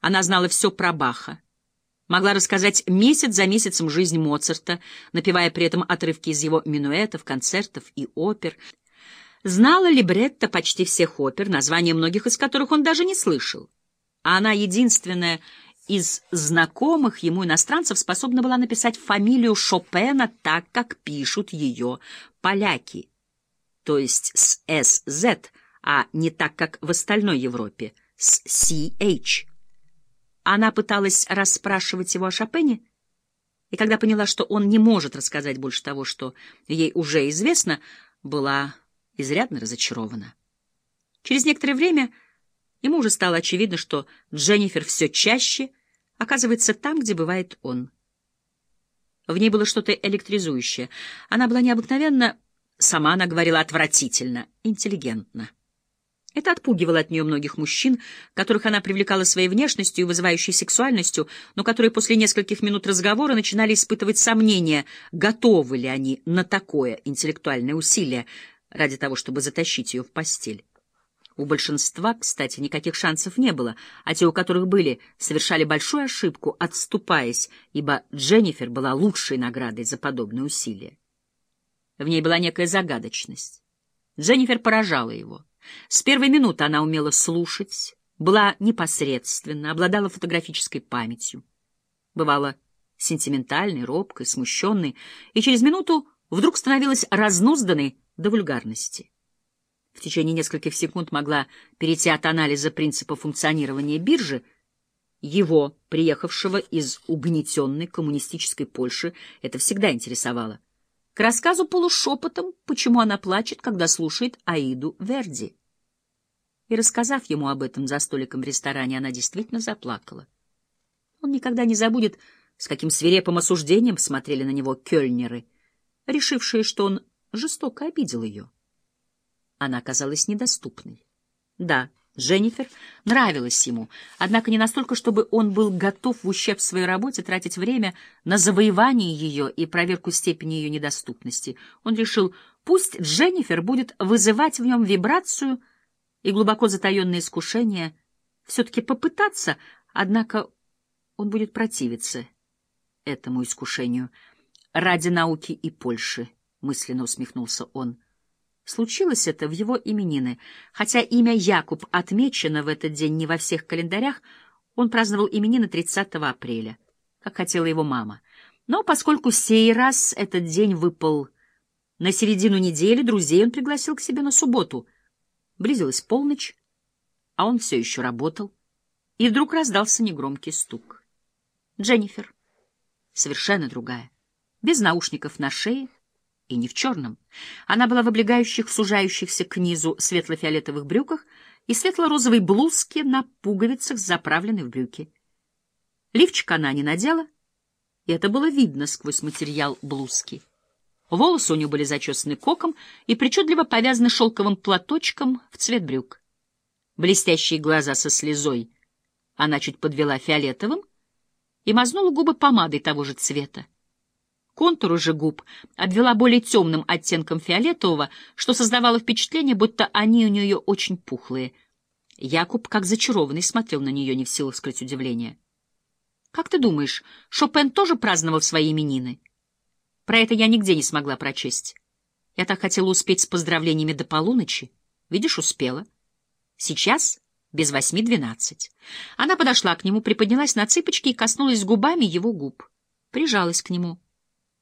Она знала все про Баха, могла рассказать месяц за месяцем жизнь Моцарта, напевая при этом отрывки из его минуэтов, концертов и опер. Знала либретто почти всех опер, названия многих из которых он даже не слышал. А она единственная из знакомых ему иностранцев способна была написать фамилию Шопена так, как пишут ее поляки, то есть с «СЗ», а не так, как в остальной Европе, с «CH». Она пыталась расспрашивать его о Шопене, и когда поняла, что он не может рассказать больше того, что ей уже известно, была изрядно разочарована. Через некоторое время ему уже стало очевидно, что Дженнифер все чаще оказывается там, где бывает он. В ней было что-то электризующее. Она была необыкновенно, сама она говорила отвратительно, интеллигентна. Это отпугивало от нее многих мужчин, которых она привлекала своей внешностью и вызывающей сексуальностью, но которые после нескольких минут разговора начинали испытывать сомнения, готовы ли они на такое интеллектуальное усилие ради того, чтобы затащить ее в постель. У большинства, кстати, никаких шансов не было, а те, у которых были, совершали большую ошибку, отступаясь, ибо Дженнифер была лучшей наградой за подобные усилия. В ней была некая загадочность. Дженнифер поражала его. С первой минуты она умела слушать, была непосредственна, обладала фотографической памятью. Бывала сентиментальной, робкой, смущенной, и через минуту вдруг становилась разнузданной до вульгарности. В течение нескольких секунд могла перейти от анализа принципа функционирования биржи, его, приехавшего из угнетенной коммунистической Польши, это всегда интересовало к рассказу полушепотом, почему она плачет, когда слушает Аиду Верди. И, рассказав ему об этом за столиком в ресторане, она действительно заплакала. Он никогда не забудет, с каким свирепым осуждением смотрели на него кёльнеры, решившие, что он жестоко обидел ее. Она оказалась недоступной. Да, Дженнифер нравилась ему, однако не настолько, чтобы он был готов в ущерб своей работе тратить время на завоевание ее и проверку степени ее недоступности. Он решил, пусть Дженнифер будет вызывать в нем вибрацию и глубоко затаенное искушение все-таки попытаться, однако он будет противиться этому искушению ради науки и Польши, мысленно усмехнулся он. Случилось это в его именины. Хотя имя Якуб отмечено в этот день не во всех календарях, он праздновал именины 30 апреля, как хотела его мама. Но поскольку сей раз этот день выпал на середину недели, друзей он пригласил к себе на субботу. Близилась полночь, а он все еще работал, и вдруг раздался негромкий стук. Дженнифер, совершенно другая, без наушников на шее, и не в черном. Она была в облегающих, сужающихся к низу светло-фиолетовых брюках и светло-розовой блузке на пуговицах, заправленной в брюки. Лифчик она не надела, и это было видно сквозь материал блузки. Волосы у нее были зачесаны коком и причудливо повязаны шелковым платочком в цвет брюк. Блестящие глаза со слезой она чуть подвела фиолетовым и мазнула губы помадой того же цвета. Контуры же губ обвела более темным оттенком фиолетового, что создавало впечатление, будто они у нее очень пухлые. Якуб, как зачарованный, смотрел на нее, не в силах скрыть удивление. — Как ты думаешь, Шопен тоже праздновал свои именины? Про это я нигде не смогла прочесть. Я так хотела успеть с поздравлениями до полуночи. Видишь, успела. Сейчас без восьми двенадцать. Она подошла к нему, приподнялась на цыпочки и коснулась губами его губ. Прижалась к нему —